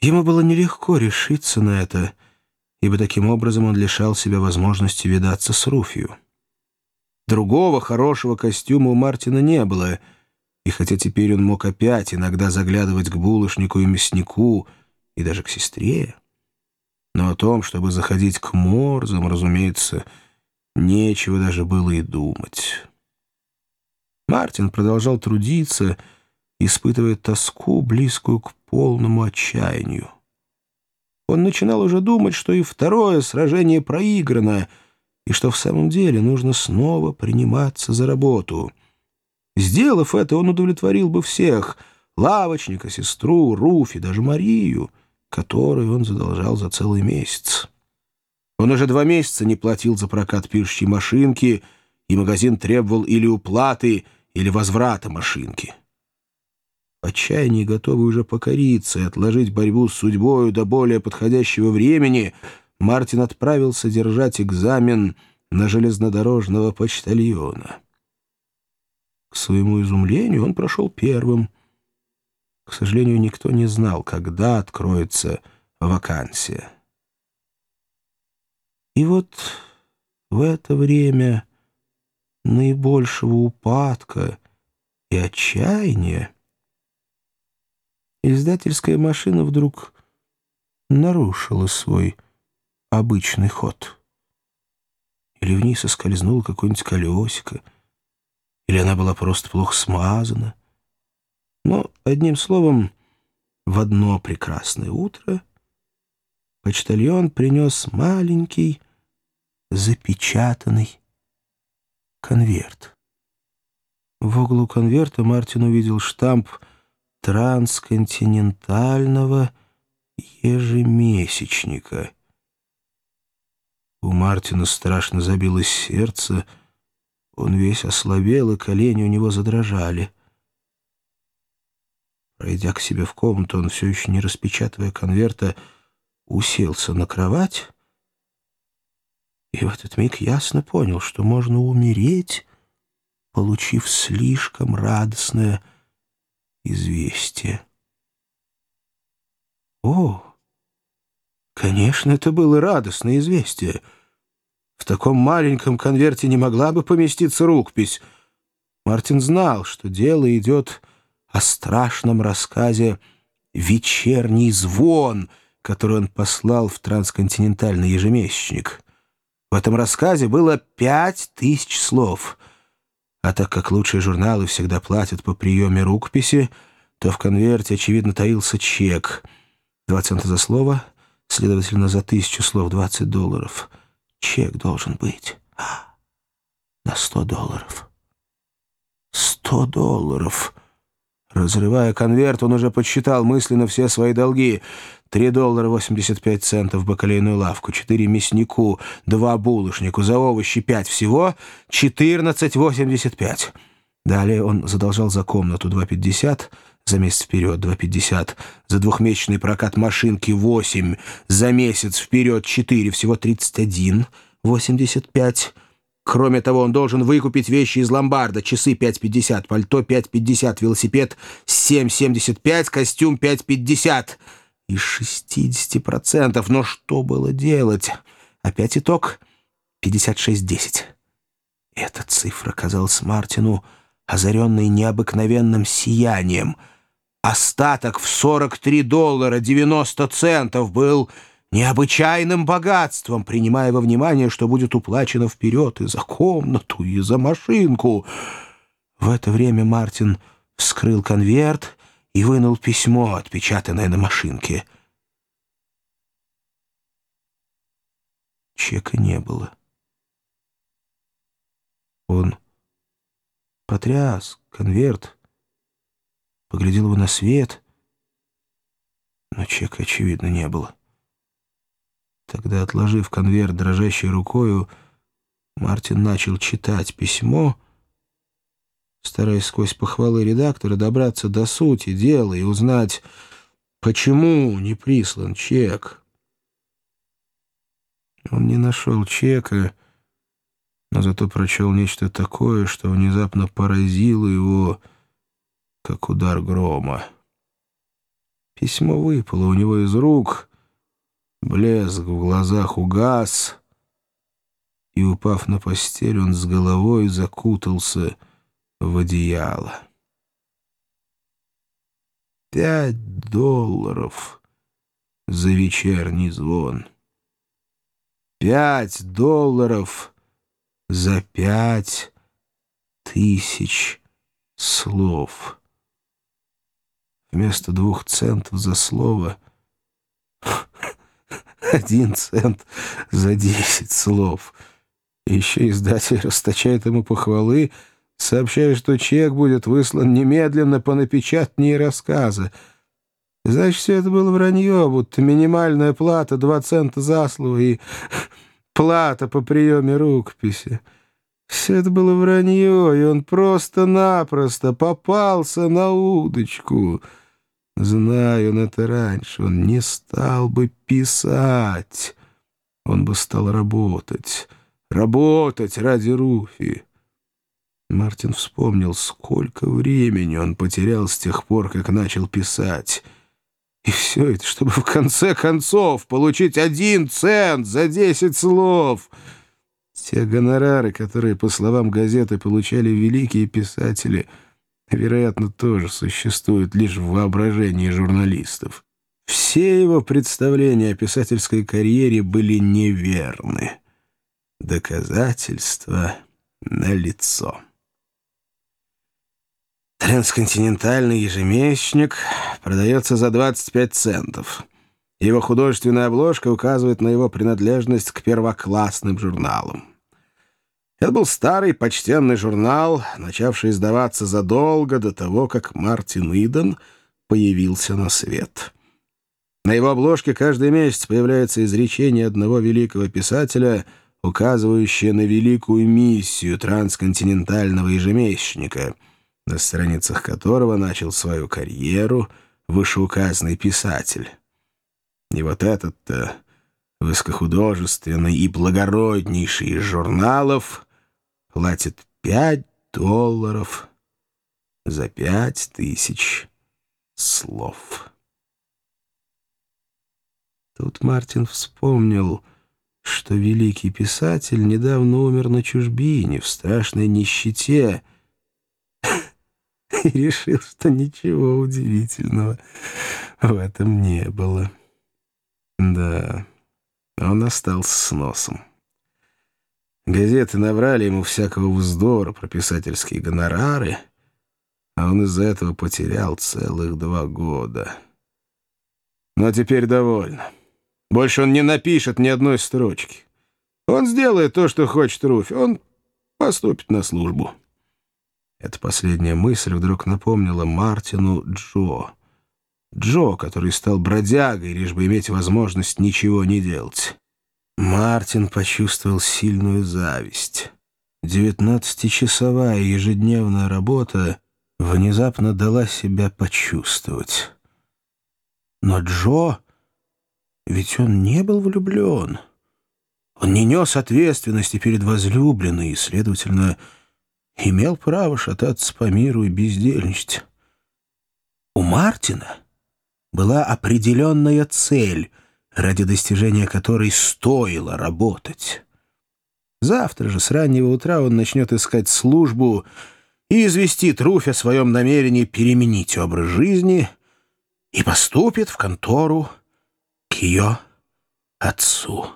Ему было нелегко решиться на это, ибо таким образом он лишал себя возможности видаться с Руфью. Другого хорошего костюма у Мартина не было, и хотя теперь он мог опять иногда заглядывать к булочнику и мяснику, и даже к сестре, но о том, чтобы заходить к Морзам, разумеется, нечего даже было и думать. Мартин продолжал трудиться, испытывая тоску, близкую к полному отчаянию. Он начинал уже думать, что и второе сражение проиграно, и что в самом деле нужно снова приниматься за работу. Сделав это, он удовлетворил бы всех — лавочника, сестру, Руфи, даже Марию, которую он задолжал за целый месяц. Он уже два месяца не платил за прокат пишущей машинки, и магазин требовал или уплаты, или возврата машинки. В отчаянии готовый уже покориться и отложить борьбу с судьбою до более подходящего времени, Мартин отправился держать экзамен на железнодорожного почтальона. К своему изумлению он прошел первым. К сожалению, никто не знал, когда откроется вакансия. И вот в это время наибольшего упадка и отчаяния издательская машина вдруг нарушила свой обычный ход. Или вниз соскользнуло какое-нибудь колесико, или она была просто плохо смазана. Но, одним словом, в одно прекрасное утро почтальон принес маленький запечатанный конверт. В углу конверта Мартин увидел штамп трансконтинентального ежемесячника. У Мартина страшно забилось сердце, он весь ослабел, и колени у него задрожали. Пройдя к себе в комнату, он, все еще не распечатывая конверта, уселся на кровать и в этот миг ясно понял, что можно умереть, получив слишком радостное известие. О, конечно, это было радостное известие. В таком маленьком конверте не могла бы поместиться рукопись. Мартин знал, что дело идет о страшном рассказе «Вечерний звон», который он послал в трансконтинентальный ежемесячник. В этом рассказе было пять тысяч слов. А так как лучшие журналы всегда платят по приеме рукописи, то в конверте, очевидно, таился чек. Два цента за слово, следовательно, за тысячу слов 20 долларов. Чек должен быть. А, на сто долларов. Сто долларов. Разрывая конверт, он уже подсчитал мысленно все свои долги. Три доллара восемьдесят пять центов в бакалейную лавку, четыре мяснику, два булочнику, за овощи пять всего, четырнадцать восемьдесят пять. Далее он задолжал за комнату два пятьдесят, за месяц вперед два пятьдесят, за двухмесячный прокат машинки восемь, за месяц вперед четыре, всего тридцать один восемьдесят пять. Кроме того, он должен выкупить вещи из ломбарда. Часы 5.50, пальто 5.50, велосипед 7.75, костюм 5.50. Из 60%. Но что было делать? Опять итог 56.10. Эта цифра казалась Мартину озаренной необыкновенным сиянием. Остаток в 43 доллара 90 центов был необычайным богатством, принимая во внимание, что будет уплачено вперед и за комнату, и за машинку. В это время Мартин вскрыл конверт и вынул письмо, отпечатанное на машинке. Чека не было. Он потряс конверт, поглядел его на свет, но чека, очевидно, не было. Тогда, отложив конверт дрожащей рукою, Мартин начал читать письмо, стараясь сквозь похвалы редактора добраться до сути дела и узнать, почему не прислан чек. Он не нашел чека, но зато прочел нечто такое, что внезапно поразило его, как удар грома. Письмо выпало у него из рук, блеск в глазах угас, и, упав на постель, он с головой закутался в одеяло. Пять долларов за вечерний звон. Пять долларов за пять тысяч слов. Вместо двух центов за слово один цент за десять слов. Еще издатель расточает ему похвалы, сообщая, что чек будет выслан немедленно по напечатании рассказа. Значит, все это было вранье, будто минимальная плата — два цента за слово и плата по приеме рукописи. Все это было вранье, и он просто-напросто попался на удочку. Знаю он это раньше, он не стал бы писать. Он бы стал работать, работать ради Руфи. Мартин вспомнил, сколько времени он потерял с тех пор, как начал писать. И все это, чтобы в конце концов получить один цент за десять слов. Те гонорары, которые, по словам газеты, получали великие писатели, вероятно, тоже существуют лишь в воображении журналистов. Все его представления о писательской карьере были неверны. Доказательства налицо. Трансконтинентальный ежемесячник продается за 25 центов. Его художественная обложка указывает на его принадлежность к первоклассным журналам. Это был старый почтенный журнал, начавший издаваться задолго до того, как Мартин Иден появился на свет. На его обложке каждый месяц появляется изречение одного великого писателя, указывающее на великую миссию трансконтинентального ежемесячника — на страницах которого начал свою карьеру вышеуказанный писатель. И вот этот-то высокохудожественный и благороднейший из журналов платит пять долларов за пять тысяч слов. Тут Мартин вспомнил, что великий писатель недавно умер на чужбине, в страшной нищете, и решил, что ничего удивительного в этом не было. Да, он остался с носом. Газеты набрали ему всякого вздора про писательские гонорары, а он из-за этого потерял целых два года. Но теперь довольно. Больше он не напишет ни одной строчки. Он сделает то, что хочет Руфь. Он поступит на службу. Эта последняя мысль вдруг напомнила Мартину Джо. Джо, который стал бродягой, лишь бы иметь возможность ничего не делать. Мартин почувствовал сильную зависть. Девятнадцатичасовая ежедневная работа внезапно дала себя почувствовать. Но Джо... Ведь он не был влюблен. Он не нес ответственности перед возлюбленной и, следовательно, имел право шататься по миру и бездельничать. У Мартина была определенная цель, ради достижения которой стоило работать. Завтра же с раннего утра он начнет искать службу и известит Руфь о своем намерении переменить образ жизни и поступит в контору к ее отцу.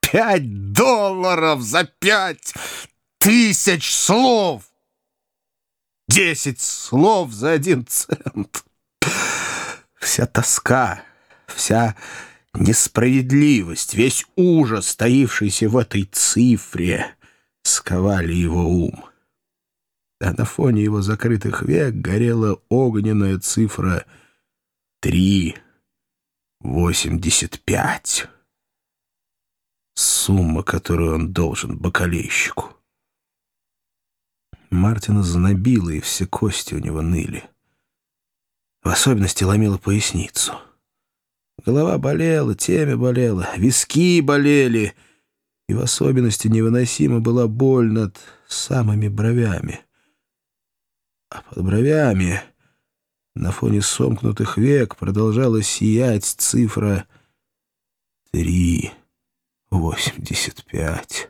Пять долларов за пять тысяч слов! Десять слов за один цент! Вся тоска, вся несправедливость, весь ужас, стоившийся в этой цифре, сковали его ум. А на фоне его закрытых век горела огненная цифра три восемьдесят пять сумма, которую он должен бокалейщику. Мартина знобило, и все кости у него ныли. В особенности ломила поясницу. Голова болела, темя болела, виски болели, и в особенности невыносимо была боль над самыми бровями. А под бровями На фоне сомкнутых век продолжала сиять цифра три восемьдесят пять.